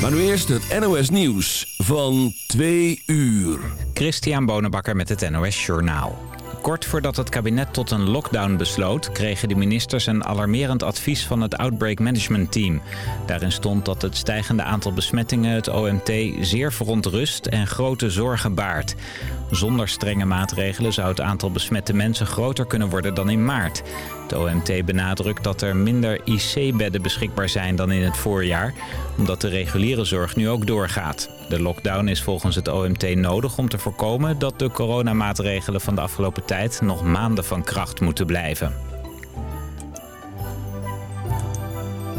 Maar nu eerst het NOS Nieuws van 2 uur. Christian Bonenbakker met het NOS Journaal. Kort voordat het kabinet tot een lockdown besloot... kregen de ministers een alarmerend advies van het Outbreak Management Team. Daarin stond dat het stijgende aantal besmettingen het OMT zeer verontrust en grote zorgen baart. Zonder strenge maatregelen zou het aantal besmette mensen groter kunnen worden dan in maart. Het OMT benadrukt dat er minder IC-bedden beschikbaar zijn dan in het voorjaar... omdat de reguliere zorg nu ook doorgaat. De lockdown is volgens het OMT nodig om te voorkomen... dat de coronamaatregelen van de afgelopen tijd nog maanden van kracht moeten blijven.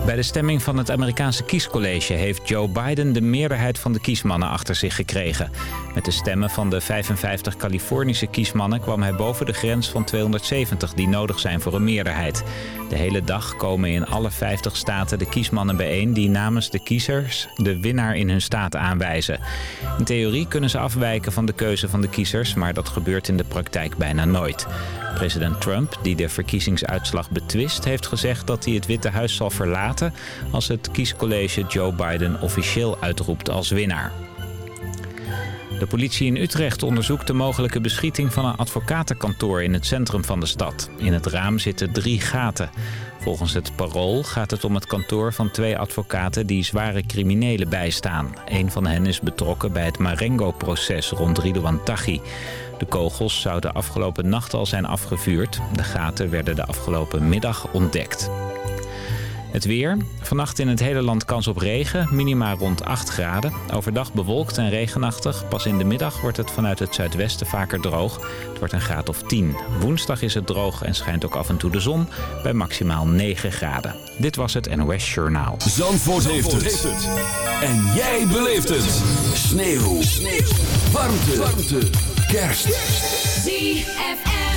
Bij de stemming van het Amerikaanse kiescollege heeft Joe Biden de meerderheid van de kiesmannen achter zich gekregen. Met de stemmen van de 55 Californische kiesmannen kwam hij boven de grens van 270 die nodig zijn voor een meerderheid. De hele dag komen in alle 50 staten de kiesmannen bijeen die namens de kiezers de winnaar in hun staat aanwijzen. In theorie kunnen ze afwijken van de keuze van de kiezers, maar dat gebeurt in de praktijk bijna nooit. President Trump, die de verkiezingsuitslag betwist, heeft gezegd dat hij het Witte Huis zal verlaten als het kiescollege Joe Biden officieel uitroept als winnaar. De politie in Utrecht onderzoekt de mogelijke beschieting van een advocatenkantoor in het centrum van de stad. In het raam zitten drie gaten. Volgens het parool gaat het om het kantoor van twee advocaten die zware criminelen bijstaan. Een van hen is betrokken bij het Marengo-proces rond Ridouan Taghi. De kogels zouden afgelopen nacht al zijn afgevuurd. De gaten werden de afgelopen middag ontdekt. Het weer. Vannacht in het hele land kans op regen. Minima rond 8 graden. Overdag bewolkt en regenachtig. Pas in de middag wordt het vanuit het zuidwesten vaker droog. Het wordt een graad of 10. Woensdag is het droog en schijnt ook af en toe de zon. Bij maximaal 9 graden. Dit was het NOS Journaal. Zandvoort, heeft, het. En jij beleeft het. Sneeuw. Sneeuw. Warmte. Warmte. Kerst. ZFM.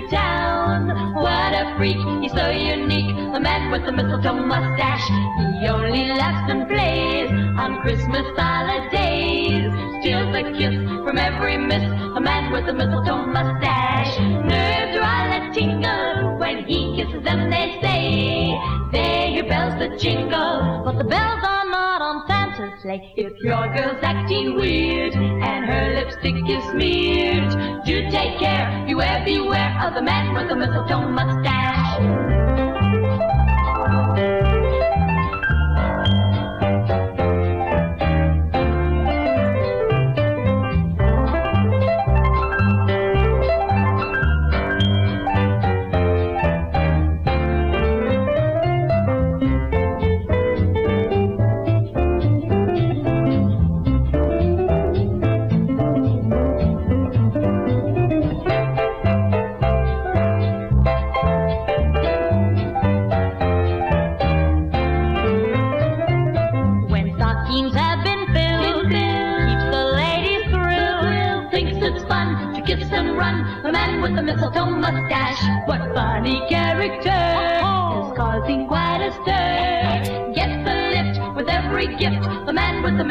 To. What a freak, he's so unique. The man with the mistletoe mustache. He only laughs and plays on Christmas holidays. Steals a kiss from every miss. A man with a mistletoe mustache. Nerves are all a tingle when he kisses them, they say. They hear bells that jingle, but the bells are not on Santa's If your girl's acting weird and her lipstick is smeared, do take care, beware, beware of the man with the mistletoe mustache.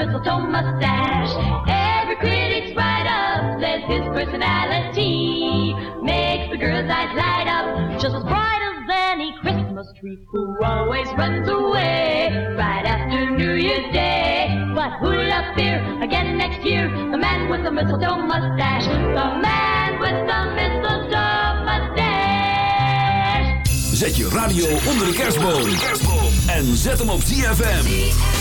Mistletoe mustache. Every critic's right-up says his personality makes the girl's eyes light up. Just as bright as any Christmas tree who always runs away right after New Year's Day. But who'll appear again next year? The man with the mistletoe mustache. Zet je radio onder de kerstboom. En zet hem op ZFM.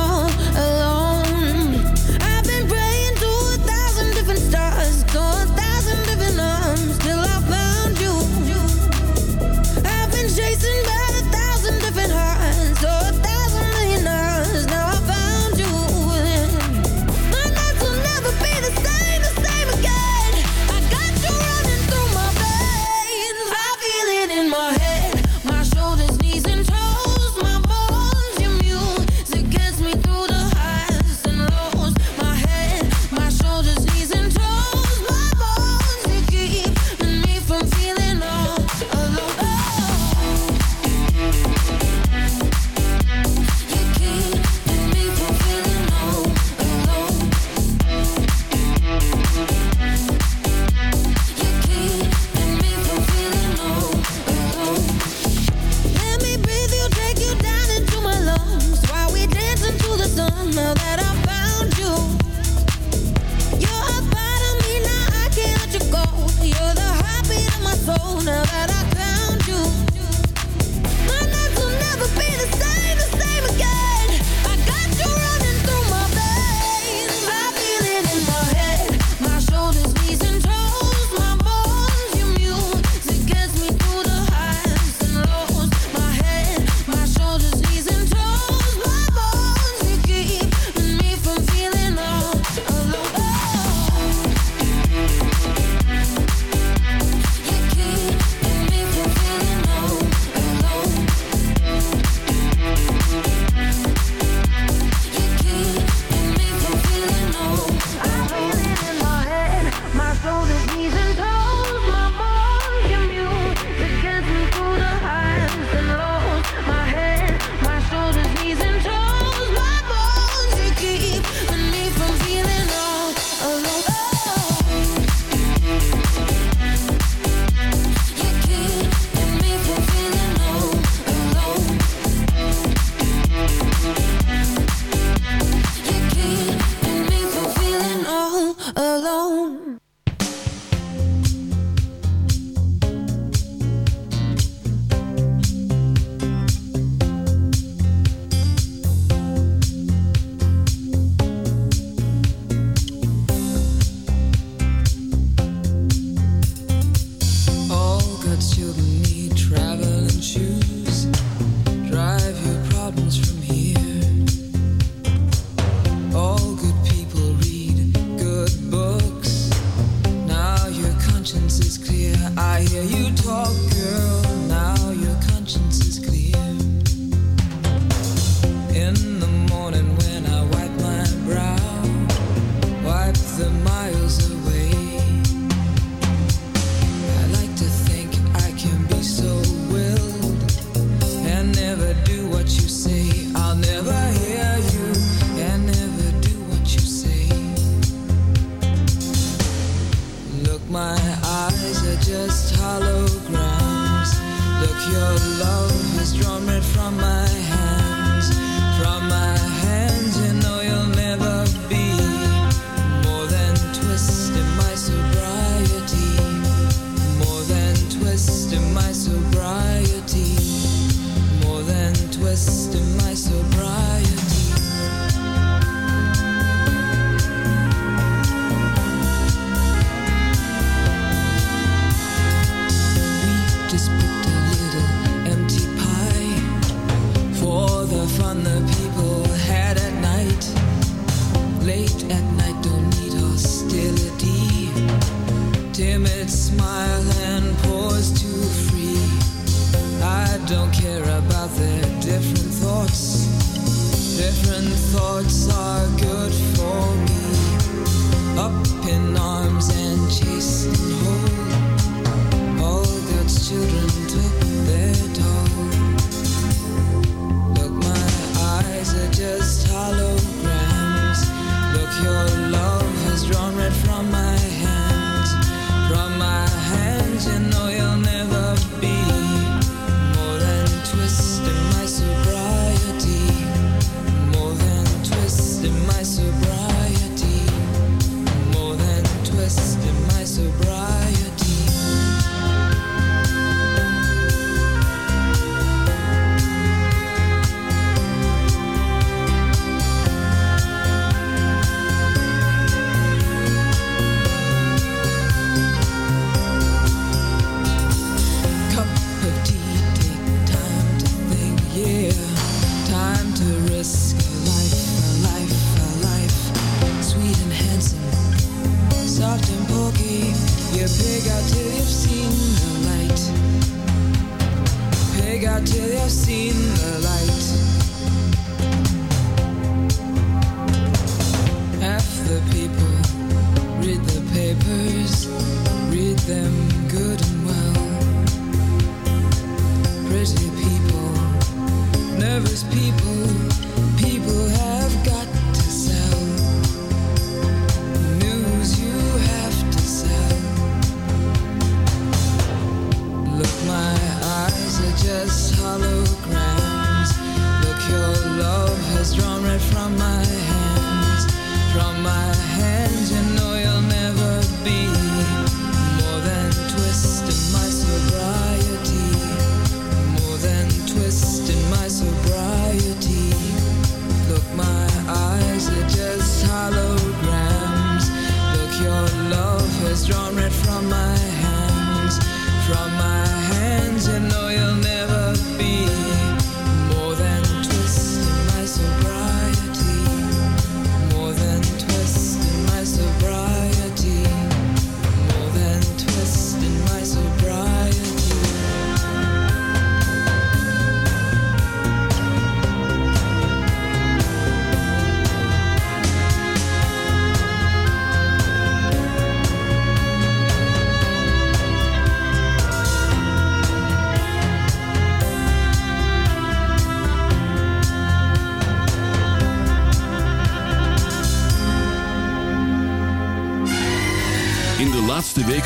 till you've seen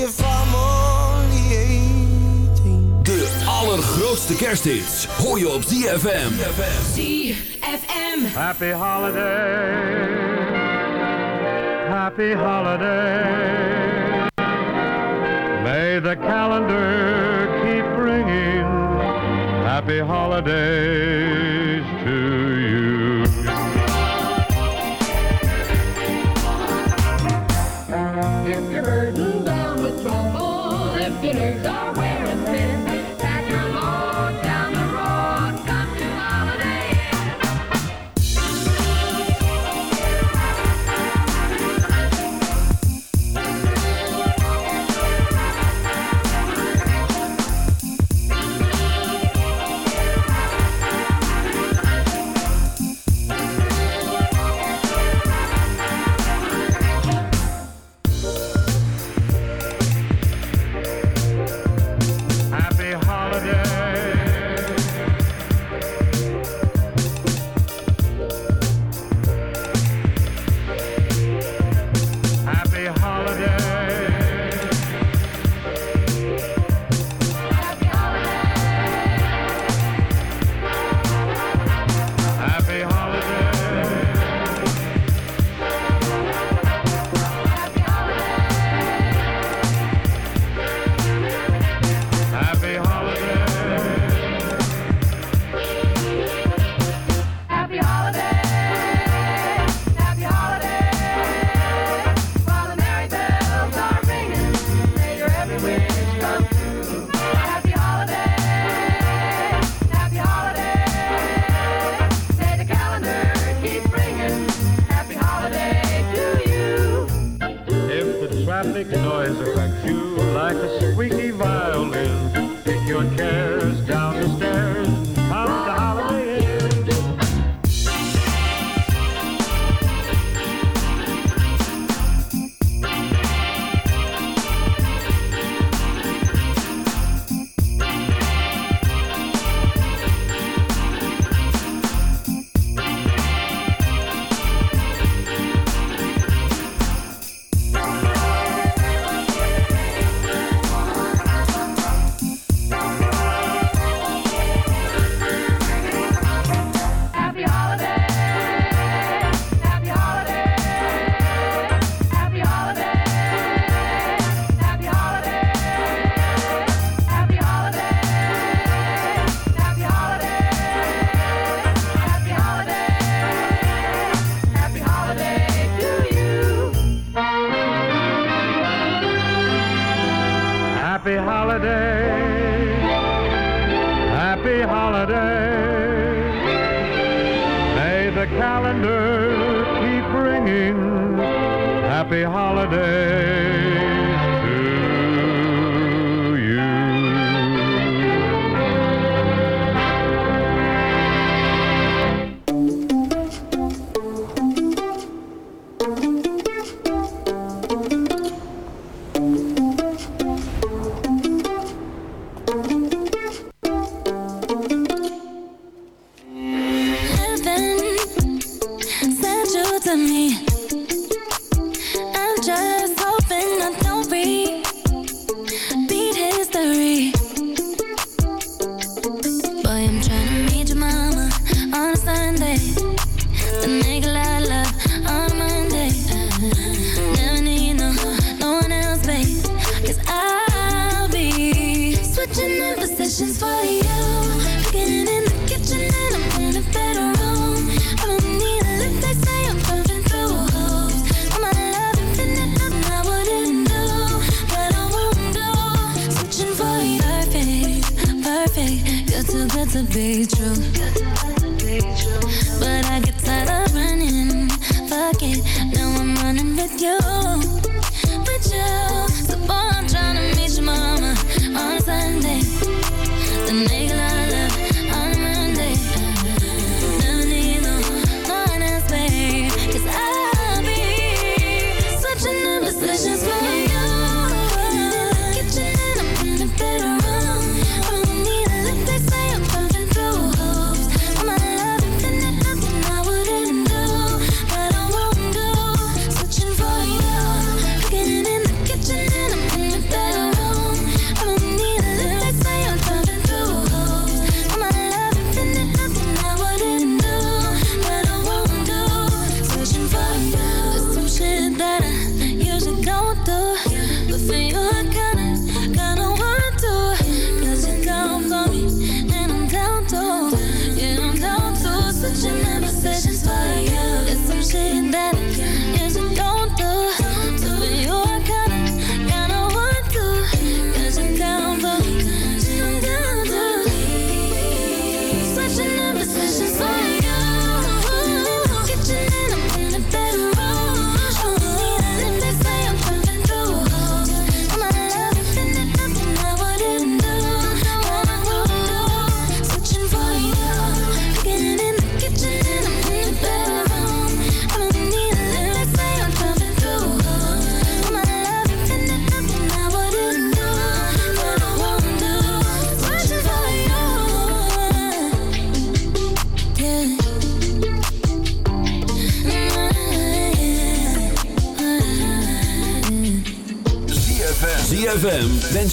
if I'm only 18. De allergrootste kersthits hoor je op ZFM. ZFM. Happy holiday. Happy holiday. May the calendar keep bringing happy holiday.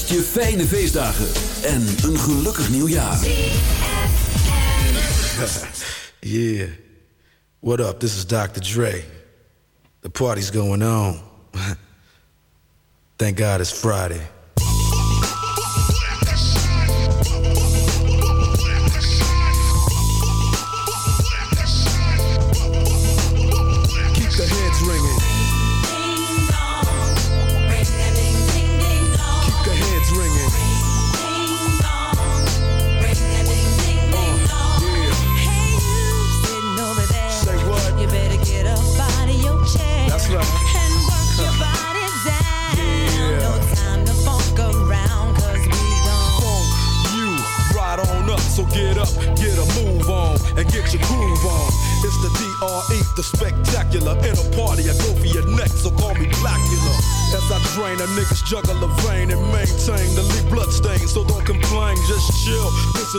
Wenst je fijne feestdagen en een gelukkig nieuwjaar. Yeah. What up? This is Dr. Dre. The party's going on. Thank God it's Friday.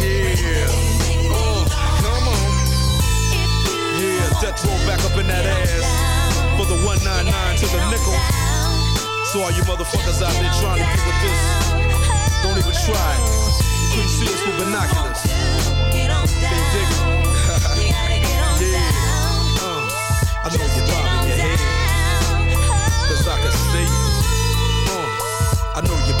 Yeah, come on. Yeah, back up in that ass for the 199 to the nickel. So all you motherfuckers out there trying to get with this, don't even try couldn't see us yeah. Uh, I know you're your I can see you. Uh, I know you're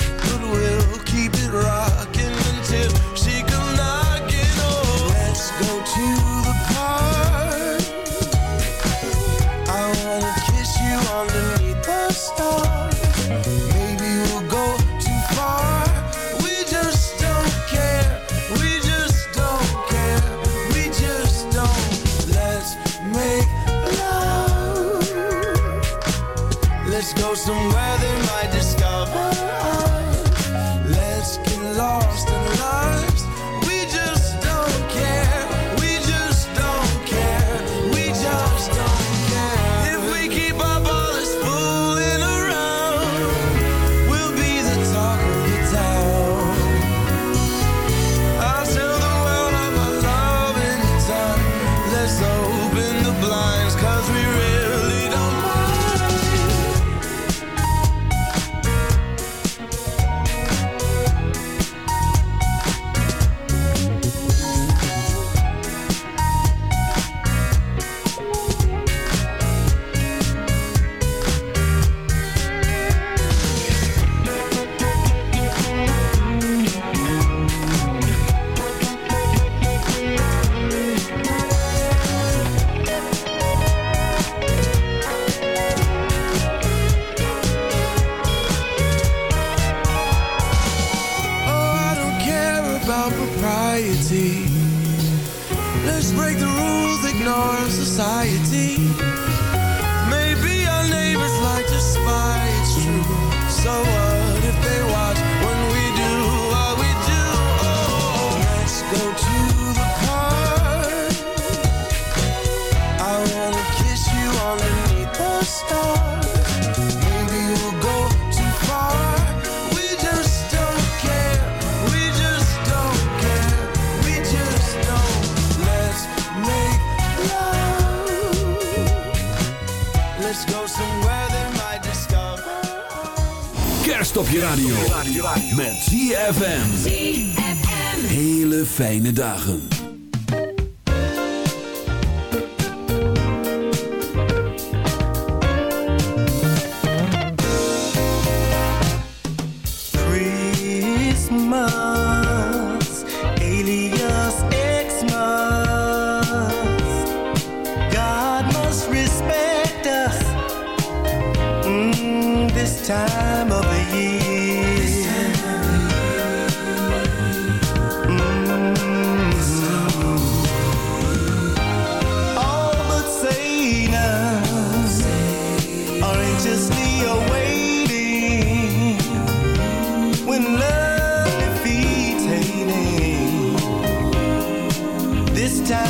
fijne dagen.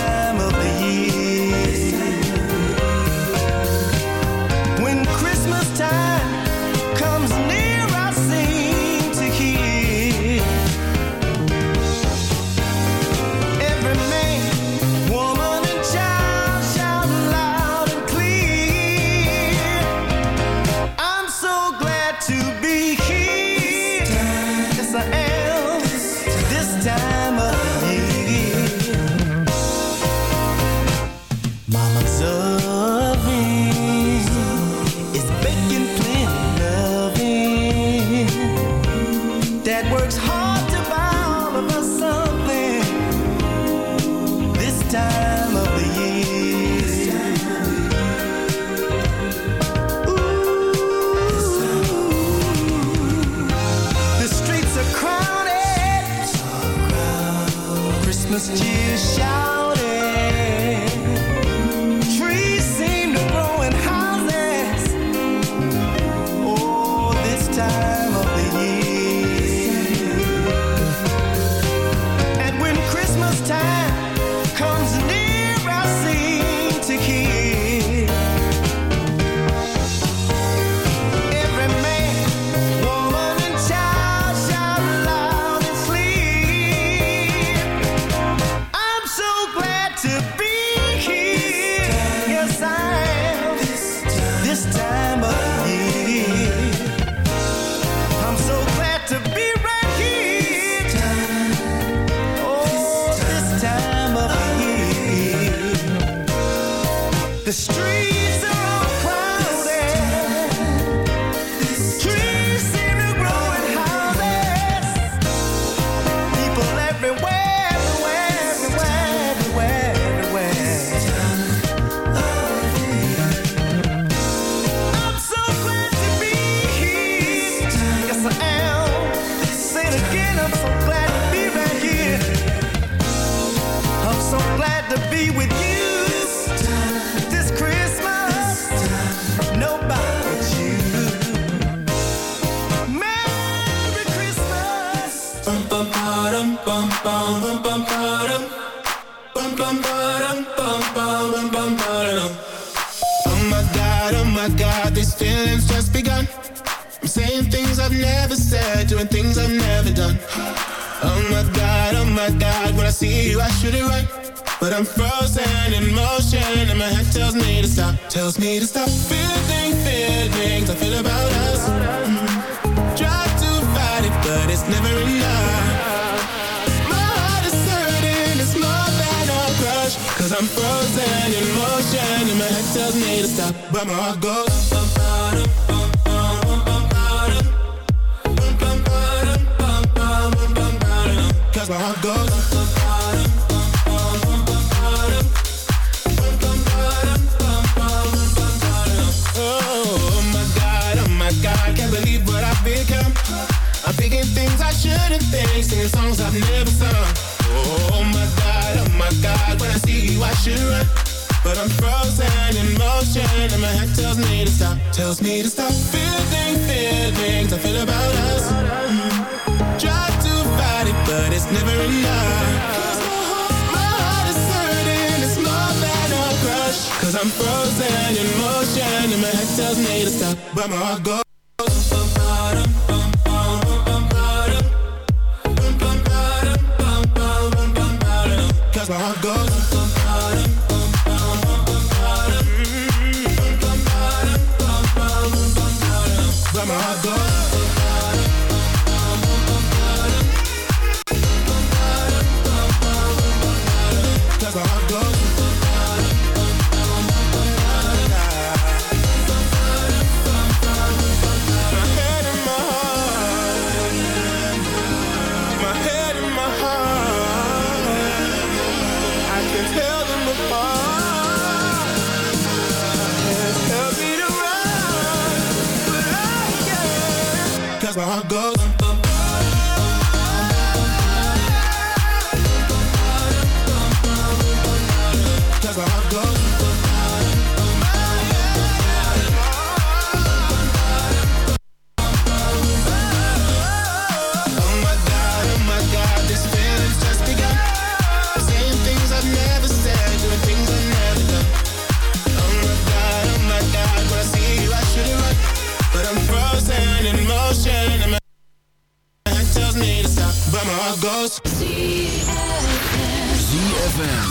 time of tells me to stop feeling feelings I feel about us. Mm -hmm. Try to fight it, but it's never enough. My heart is hurting, it's more than a crush. 'Cause I'm frozen in motion, and my head tells me to stop, but my heart goes. should run, but I'm frozen in motion, and my head tells me to stop. Tells me to stop feeling feelings I feel about us. Try to fight it, but it's never enough. Cause I'm frozen in motion And my head tells me to stop But my heart goes Cause my heart goes ZFM.